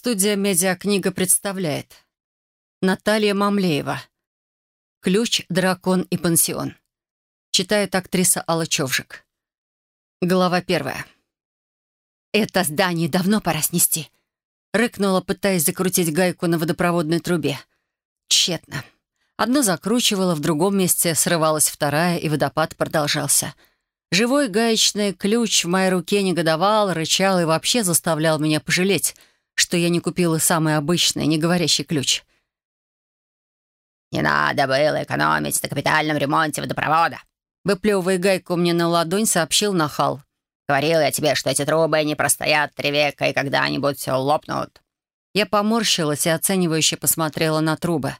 Студия «Медиакнига» представляет Наталья Мамлеева «Ключ, дракон и пансион». Читает актриса Алла Човжик. Глава первая. «Это здание давно пора снести», — рыкнула, пытаясь закрутить гайку на водопроводной трубе. Тщетно. Одна закручивала, в другом месте срывалась вторая, и водопад продолжался. Живой гаечный ключ в моей руке негодовал, рычал и вообще заставлял меня пожалеть — что я не купила самый обычный, не говорящий ключ. «Не надо было экономить на капитальном ремонте водопровода», выплевывая гайку мне на ладонь, сообщил нахал. «Говорил я тебе, что эти трубы не простоят три века и когда-нибудь все лопнут». Я поморщилась и оценивающе посмотрела на трубы.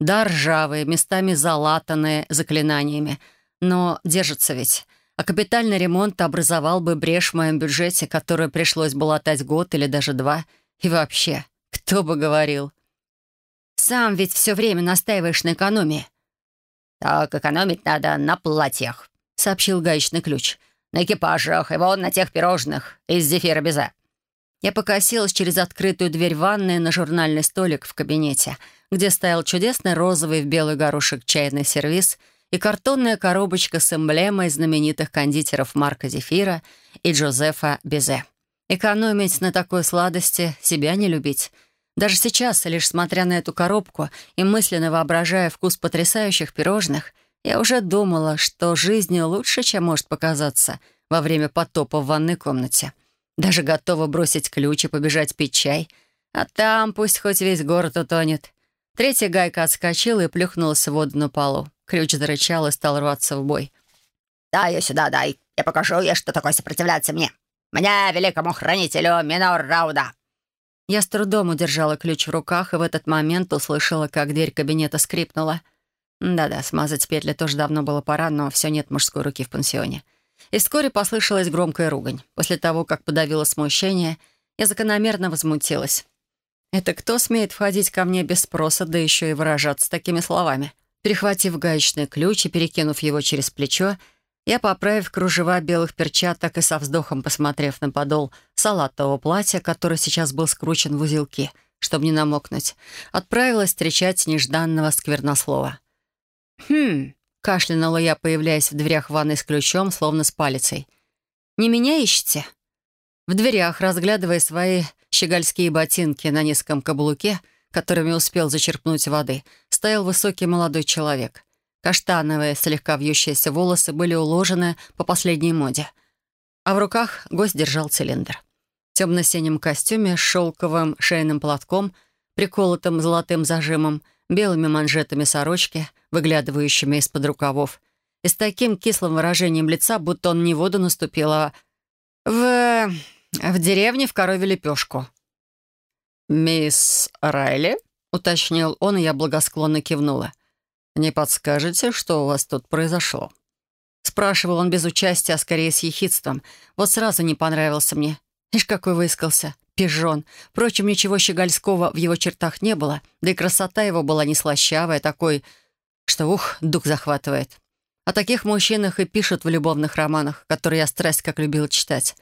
Да, ржавые, местами залатанные заклинаниями. Но держатся ведь. А капитальный ремонт образовал бы брешь в моем бюджете, которую пришлось бы латать год или даже два — и вообще, кто бы говорил? Сам ведь все время настаиваешь на экономии. «Так экономить надо на платьях», — сообщил гаечный ключ. «На экипажах и вон на тех пирожных из зефира безе». Я покосилась через открытую дверь ванной на журнальный столик в кабинете, где стоял чудесный розовый в белый горошек чайный сервиз и картонная коробочка с эмблемой знаменитых кондитеров Марка Зефира и Джозефа Безе. Экономить на такой сладости, себя не любить. Даже сейчас, лишь смотря на эту коробку и мысленно воображая вкус потрясающих пирожных, я уже думала, что жизнь лучше, чем может показаться во время потопа в ванной комнате. Даже готова бросить ключ и побежать пить чай. А там пусть хоть весь город утонет. Третья гайка отскочила и плюхнулась в воду на полу. Ключ зарычал и стал рваться в бой. «Дай ее сюда, дай. Я покажу ей, что такое сопротивляться мне». «Мне, великому хранителю Минор Рауда!» Я с трудом удержала ключ в руках и в этот момент услышала, как дверь кабинета скрипнула. Да-да, смазать петли тоже давно было пора, но все нет мужской руки в пансионе. И вскоре послышалась громкая ругань. После того, как подавила смущение, я закономерно возмутилась. «Это кто смеет входить ко мне без спроса, да еще и выражаться такими словами?» Перехватив гаечный ключ и перекинув его через плечо, я, поправив кружева белых перчаток и со вздохом посмотрев на подол салатового платья, который сейчас был скручен в узелки, чтобы не намокнуть, отправилась встречать нежданного сквернослова. «Хм...» — кашлянула я, появляясь в дверях ванной с ключом, словно с палицей. «Не меня ищете?» В дверях, разглядывая свои щегольские ботинки на низком каблуке, которыми успел зачерпнуть воды, стоял высокий молодой человек — Каштановые, слегка вьющиеся волосы были уложены по последней моде. А в руках гость держал цилиндр. В темно-синем костюме с шелковым шейным платком, приколотым золотым зажимом, белыми манжетами сорочки, выглядывающими из-под рукавов, и с таким кислым выражением лица, будто он не воду наступил, а в... в деревне в корове лепешку. «Мисс Райли?» — уточнил он, и я благосклонно кивнула — «Не подскажете, что у вас тут произошло?» Спрашивал он без участия, а скорее с ехидством. Вот сразу не понравился мне. Ишь, какой выискался. Пижон. Впрочем, ничего щегольского в его чертах не было, да и красота его была не слащавая, такой, что, ух, дух захватывает. О таких мужчинах и пишут в любовных романах, которые я страсть как любила читать.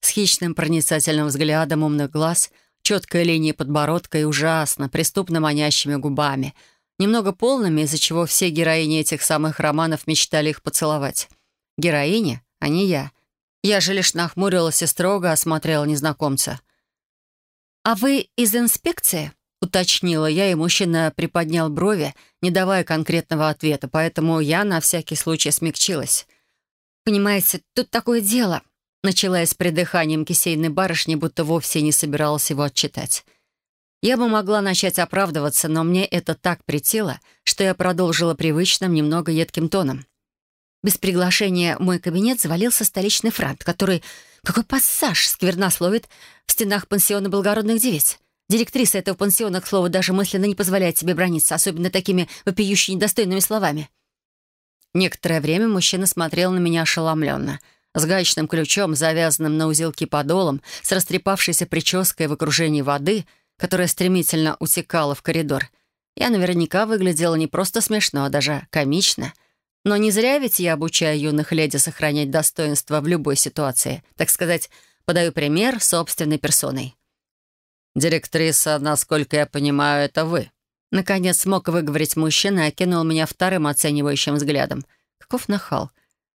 С хищным проницательным взглядом умных глаз, четкой линией подбородка и ужасно, преступно манящими губами — немного полными, из-за чего все героини этих самых романов мечтали их поцеловать. Героини, а не я. Я же лишь нахмурилась и строго осмотрела незнакомца. «А вы из инспекции?» — уточнила я, и мужчина приподнял брови, не давая конкретного ответа, поэтому я на всякий случай смягчилась. «Понимаете, тут такое дело», — начала я с придыханием кисейной барышни, будто вовсе не собиралась его отчитать. Я бы могла начать оправдываться, но мне это так претило, что я продолжила привычным, немного едким тоном. Без приглашения в мой кабинет завалился столичный франт, который, какой пассаж, сквернословит в стенах пансиона благородных девиц. Директриса этого пансиона, к слову, даже мысленно не позволяет себе брониться, особенно такими вопиющими недостойными словами. Некоторое время мужчина смотрел на меня ошеломленно, с гаечным ключом, завязанным на узелки подолом, с растрепавшейся прической в окружении воды — которая стремительно утекала в коридор. Я наверняка выглядела не просто смешно, а даже комично. Но не зря ведь я обучаю юных леди сохранять достоинство в любой ситуации. Так сказать, подаю пример собственной персоной. «Директриса, насколько я понимаю, это вы». Наконец смог выговорить мужчина и окинул меня вторым оценивающим взглядом. Каков нахал.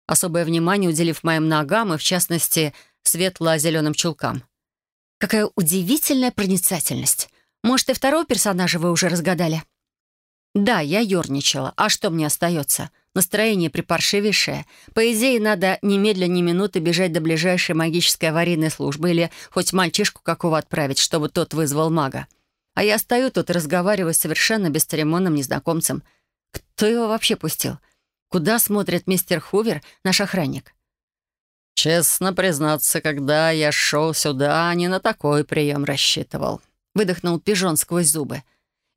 Особое внимание уделив моим ногам и, в частности, светло-зеленым чулкам. Какая удивительная проницательность. Может, и второго персонажа вы уже разгадали? Да, я ерничала. А что мне остается? Настроение припаршивейшее. По идее, надо немедленно ни минуты бежать до ближайшей магической аварийной службы или хоть мальчишку какого отправить, чтобы тот вызвал мага. А я стою тут и разговариваю с совершенно бесцеремонным незнакомцем. Кто его вообще пустил? Куда смотрит мистер Хувер, наш охранник? «Честно признаться, когда я шел сюда, не на такой прием рассчитывал», — выдохнул пижон сквозь зубы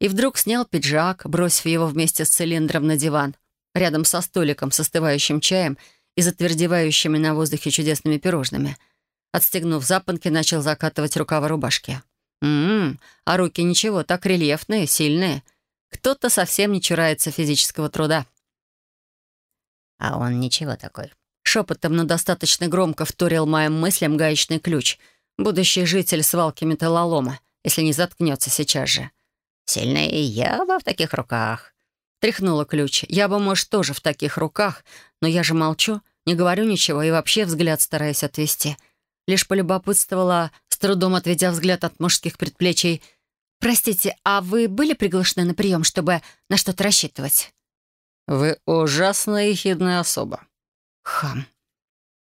и вдруг снял пиджак, бросив его вместе с цилиндром на диван, рядом со столиком с остывающим чаем и затвердевающими на воздухе чудесными пирожными. Отстегнув запонки, начал закатывать рукава рубашки. «М-м, а руки ничего, так рельефные, сильные. Кто-то совсем не чурается физического труда». «А он ничего такой». Шепотом, но достаточно громко вторил моим мыслям гаечный ключ. Будущий житель свалки металлолома, если не заткнется сейчас же. Сильная я бы в таких руках». Тряхнула ключ. «Я бы, может, тоже в таких руках, но я же молчу, не говорю ничего и вообще взгляд стараюсь отвести. Лишь полюбопытствовала, с трудом отведя взгляд от мужских предплечий. «Простите, а вы были приглашены на прием, чтобы на что-то рассчитывать?» «Вы ужасно ехидная особа». «Хам».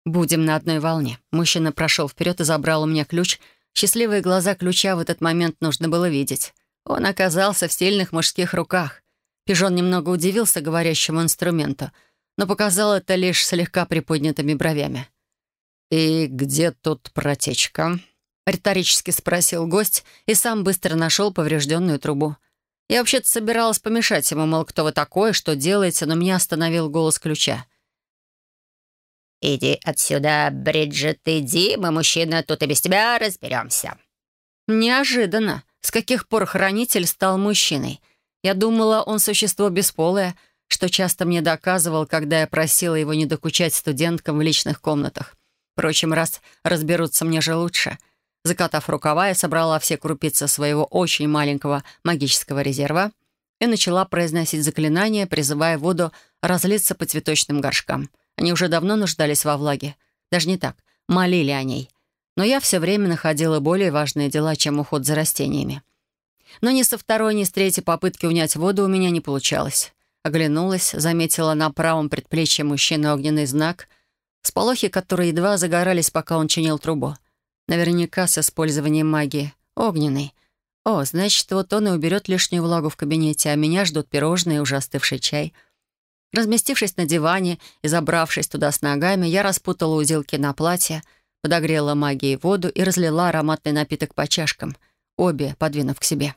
«Будем на одной волне». Мужчина прошел вперед и забрал у меня ключ. Счастливые глаза ключа в этот момент нужно было видеть. Он оказался в сильных мужских руках. Пижон немного удивился говорящему инструменту, но показал это лишь слегка приподнятыми бровями. «И где тут протечка?» — риторически спросил гость и сам быстро нашел поврежденную трубу. Я вообще-то собиралась помешать ему, мол, кто вы такой, что делаете, но меня остановил голос ключа. «Иди отсюда, Бриджит, иди, мы, мужчина, тут и без тебя разберемся». Неожиданно. С каких пор хранитель стал мужчиной? Я думала, он существо бесполое, что часто мне доказывал, когда я просила его не докучать студенткам в личных комнатах. Впрочем, раз разберутся мне же лучше. Закатав рукава, я собрала все крупицы своего очень маленького магического резерва и начала произносить заклинания, призывая воду разлиться по цветочным горшкам. Они уже давно нуждались во влаге. Даже не так, молили о ней — но я все время находила более важные дела, чем уход за растениями. Но ни со второй, ни с третьей попытки унять воду у меня не получалось. Оглянулась, заметила на правом предплечье мужчины огненный знак, сполохи которые едва загорались, пока он чинил трубу. Наверняка с использованием магии. Огненный. О, значит, вот он и уберет лишнюю влагу в кабинете, а меня ждут пирожные и уже остывший чай. Разместившись на диване и забравшись туда с ногами, я распутала узелки на платье — подогрела магией воду и разлила ароматный напиток по чашкам, обе подвинув к себе.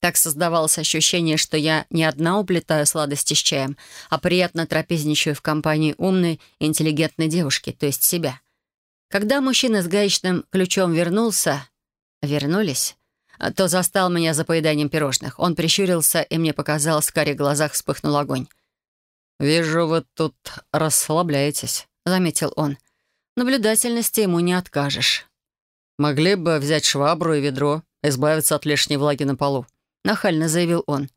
Так создавалось ощущение, что я не одна уплетаю сладости с чаем, а приятно трапезничаю в компании умной интеллигентной девушки, то есть себя. Когда мужчина с гаечным ключом вернулся... Вернулись? То застал меня за поеданием пирожных. Он прищурился, и мне показалось, в каре глазах вспыхнул огонь. «Вижу, вы тут расслабляетесь», — заметил он. Наблюдательности ему не откажешь. «Могли бы взять швабру и ведро, избавиться от лишней влаги на полу», — нахально заявил он.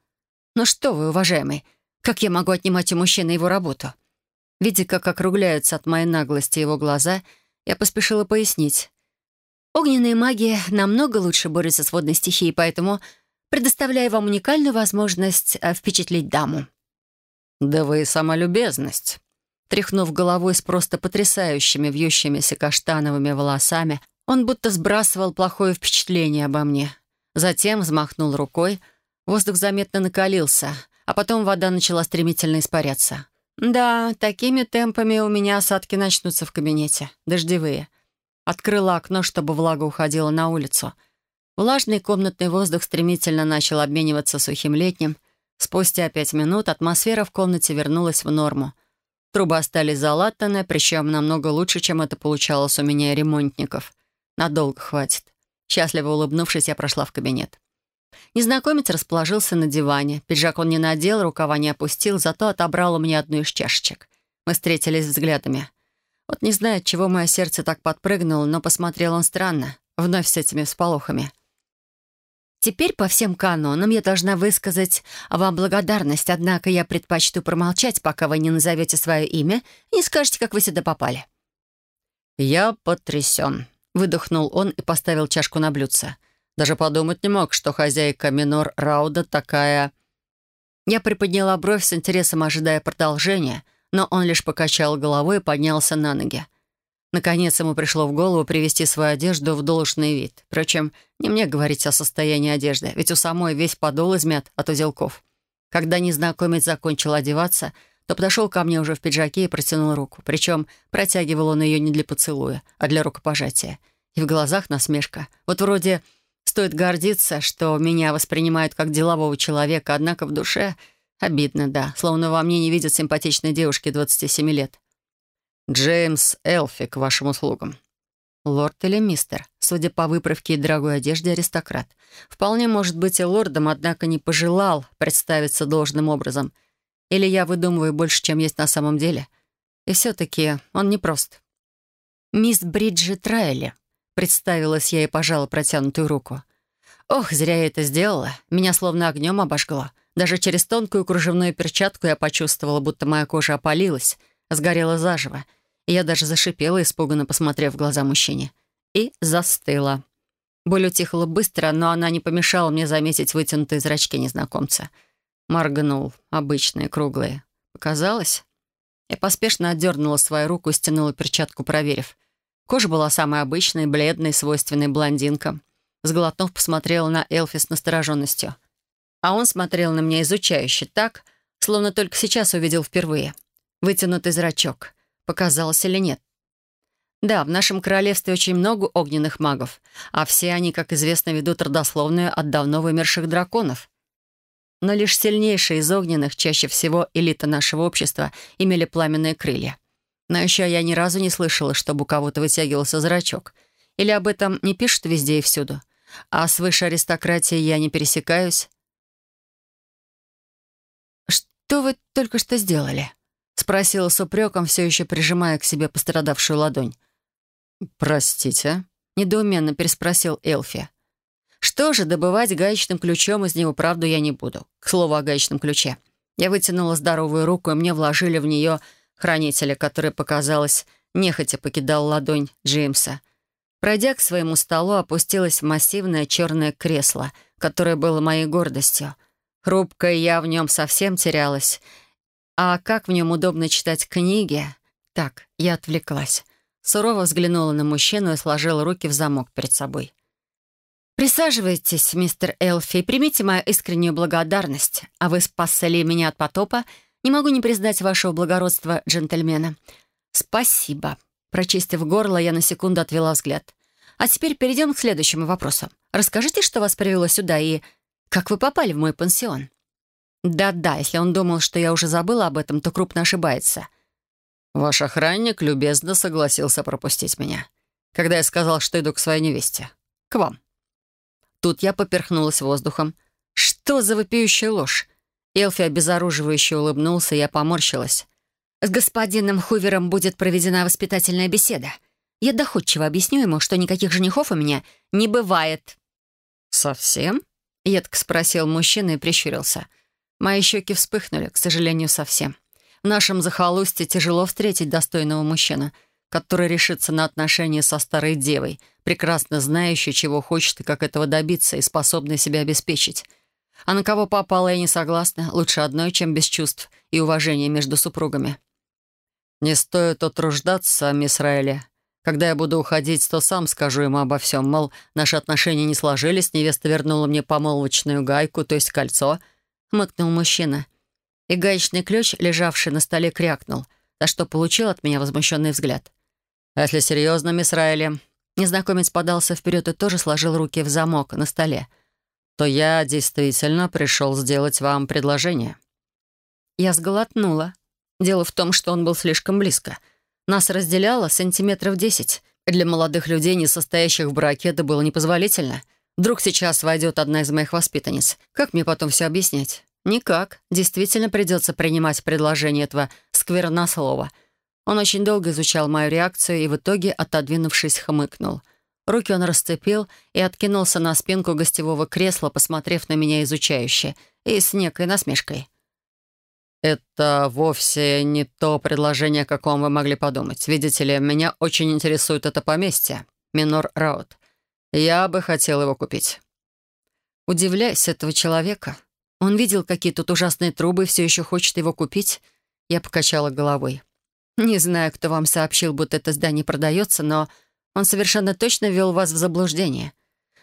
«Ну что вы, уважаемый, как я могу отнимать у мужчины его работу?» Видя, как округляются от моей наглости его глаза, я поспешила пояснить. «Огненная магия намного лучше борется с водной стихией, поэтому предоставляю вам уникальную возможность э, впечатлить даму». «Да вы сама любезность», Тряхнув головой с просто потрясающими вьющимися каштановыми волосами, он будто сбрасывал плохое впечатление обо мне. Затем взмахнул рукой, воздух заметно накалился, а потом вода начала стремительно испаряться. «Да, такими темпами у меня осадки начнутся в кабинете. Дождевые». Открыла окно, чтобы влага уходила на улицу. Влажный комнатный воздух стремительно начал обмениваться сухим летним. Спустя пять минут атмосфера в комнате вернулась в норму — Трубы остались залатаны, причем намного лучше, чем это получалось у меня и ремонтников. Надолго хватит. Счастливо улыбнувшись, я прошла в кабинет. Незнакомец расположился на диване. Пиджак он не надел, рукава не опустил, зато отобрал у меня одну из чашечек. Мы встретились взглядами. Вот не знаю, чего мое сердце так подпрыгнуло, но посмотрел он странно, вновь с этими всполохами. Теперь по всем канонам я должна высказать вам благодарность, однако я предпочту промолчать, пока вы не назовете свое имя и не скажете, как вы сюда попали». «Я потрясен», — выдохнул он и поставил чашку на блюдце. «Даже подумать не мог, что хозяйка Минор Рауда такая...» Я приподняла бровь с интересом, ожидая продолжения, но он лишь покачал головой и поднялся на ноги. Наконец ему пришло в голову привести свою одежду в должный вид. Впрочем, не мне говорить о состоянии одежды, ведь у самой весь подол измят от узелков. Когда незнакомец закончил одеваться, то подошел ко мне уже в пиджаке и протянул руку. Причем протягивал он ее не для поцелуя, а для рукопожатия. И в глазах насмешка. Вот вроде стоит гордиться, что меня воспринимают как делового человека, однако в душе обидно, да, словно во мне не видят симпатичной девушки 27 лет. «Джеймс Элфи к вашим услугам». Лорд или мистер? Судя по выправке и дорогой одежде, аристократ. Вполне может быть и лордом, однако не пожелал представиться должным образом. Или я выдумываю больше, чем есть на самом деле. И все-таки он непрост. «Мисс Бриджит Райли», — представилась я и пожала протянутую руку. Ох, зря я это сделала. Меня словно огнем обожгло. Даже через тонкую кружевную перчатку я почувствовала, будто моя кожа опалилась, сгорела заживо — я даже зашипела, испуганно посмотрев в глаза мужчине. И застыла. Боль утихла быстро, но она не помешала мне заметить вытянутые зрачки незнакомца. Моргнул, обычные, круглые. Показалось? Я поспешно отдернула свою руку и стянула перчатку, проверив. Кожа была самой обычной, бледной, свойственной блондинкам. Сглотнув, посмотрела на Элфи с настороженностью. А он смотрел на меня изучающе так, словно только сейчас увидел впервые. Вытянутый зрачок. Показалось или нет. Да, в нашем королевстве очень много огненных магов, а все они, как известно, ведут родословную от давно вымерших драконов. Но лишь сильнейшие из огненных, чаще всего элита нашего общества, имели пламенные крылья. Но еще я ни разу не слышала, чтобы у кого-то вытягивался зрачок. Или об этом не пишут везде и всюду. А с высшей аристократией я не пересекаюсь. «Что вы только что сделали?» — спросила с упреком, все еще прижимая к себе пострадавшую ладонь. «Простите?» — недоуменно переспросил Элфи. «Что же, добывать гаечным ключом из него правду я не буду. К слову о гаечном ключе. Я вытянула здоровую руку, и мне вложили в нее хранителя, который, показалось, нехотя покидал ладонь Джеймса. Пройдя к своему столу, опустилась в массивное черное кресло, которое было моей гордостью. Хрупкая я в нем совсем терялась — а как в нем удобно читать книги? Так, я отвлеклась. Сурово взглянула на мужчину и сложила руки в замок перед собой. «Присаживайтесь, мистер Элфи, и примите мою искреннюю благодарность. А вы спасли меня от потопа. Не могу не признать вашего благородства, джентльмена. Спасибо». Прочистив горло, я на секунду отвела взгляд. «А теперь перейдем к следующему вопросу. Расскажите, что вас привело сюда и как вы попали в мой пансион?» Да-да, если он думал, что я уже забыла об этом, то крупно ошибается. Ваш охранник любезно согласился пропустить меня, когда я сказал, что иду к своей невесте. К вам. Тут я поперхнулась воздухом. Что за вопиющая ложь? Элфи обезоруживающе улыбнулся, и я поморщилась. «С господином Хувером будет проведена воспитательная беседа. Я доходчиво объясню ему, что никаких женихов у меня не бывает». «Совсем?» — едко спросил мужчина и прищурился. Мои щеки вспыхнули, к сожалению, совсем. В нашем захолустье тяжело встретить достойного мужчину, который решится на отношения со старой девой, прекрасно знающей, чего хочет и как этого добиться, и способной себя обеспечить. А на кого попало, я не согласна. Лучше одной, чем без чувств и уважения между супругами. «Не стоит утруждаться, мисс Райли. Когда я буду уходить, то сам скажу ему обо всем. Мол, наши отношения не сложились, невеста вернула мне помолвочную гайку, то есть кольцо —— хмыкнул мужчина. И гаечный ключ, лежавший на столе, крякнул, за что получил от меня возмущенный взгляд. «А если серьезно, мисс Райли?» Незнакомец подался вперед и тоже сложил руки в замок на столе. «То я действительно пришел сделать вам предложение». Я сглотнула. Дело в том, что он был слишком близко. Нас разделяло сантиметров десять. Для молодых людей, не состоящих в браке, это было непозволительно — Вдруг сейчас войдет одна из моих воспитанниц. Как мне потом все объяснять? Никак. Действительно придется принимать предложение этого сквернослова. Он очень долго изучал мою реакцию и в итоге, отодвинувшись, хмыкнул. Руки он расцепил и откинулся на спинку гостевого кресла, посмотрев на меня изучающе и с некой насмешкой. «Это вовсе не то предложение, о каком вы могли подумать. Видите ли, меня очень интересует это поместье, Минор Раут. Я бы хотел его купить». Удивляюсь этого человека. Он видел, какие тут ужасные трубы, все еще хочет его купить. Я покачала головой. Не знаю, кто вам сообщил, будто это здание продается, но он совершенно точно ввел вас в заблуждение.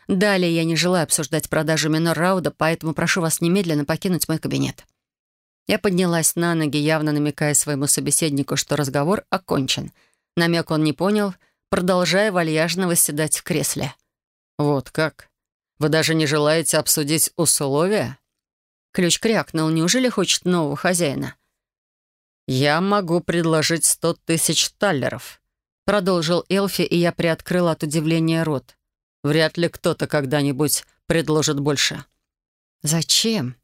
Далее я не желаю обсуждать продажу Минор Рауда, поэтому прошу вас немедленно покинуть мой кабинет. Я поднялась на ноги, явно намекая своему собеседнику, что разговор окончен. Намек он не понял, продолжая вальяжно восседать в кресле. «Вот как? Вы даже не желаете обсудить условия?» Ключ крякнул. Неужели хочет нового хозяина? «Я могу предложить сто тысяч таллеров», — продолжил Элфи, и я приоткрыла от удивления рот. «Вряд ли кто-то когда-нибудь предложит больше». «Зачем?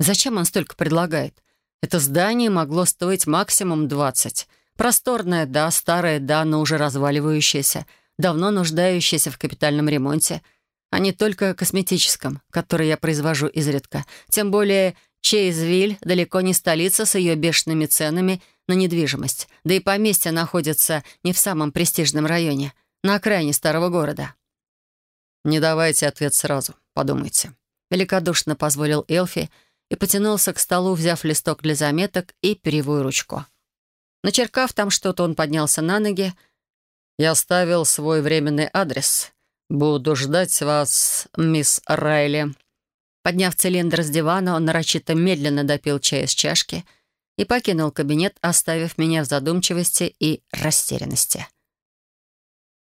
Зачем он столько предлагает? Это здание могло стоить максимум двадцать. Просторное, да, старое, да, но уже разваливающееся, давно нуждающееся в капитальном ремонте, а не только косметическом, который я произвожу изредка. Тем более Чейзвиль далеко не столица с ее бешеными ценами на недвижимость, да и поместье находится не в самом престижном районе, на окраине старого города. «Не давайте ответ сразу, подумайте», — великодушно позволил Элфи, — и потянулся к столу, взяв листок для заметок и перьевую ручку. Начеркав там что-то, он поднялся на ноги. «Я оставил свой временный адрес. Буду ждать вас, мисс Райли». Подняв цилиндр с дивана, он нарочито медленно допил чай из чашки и покинул кабинет, оставив меня в задумчивости и растерянности.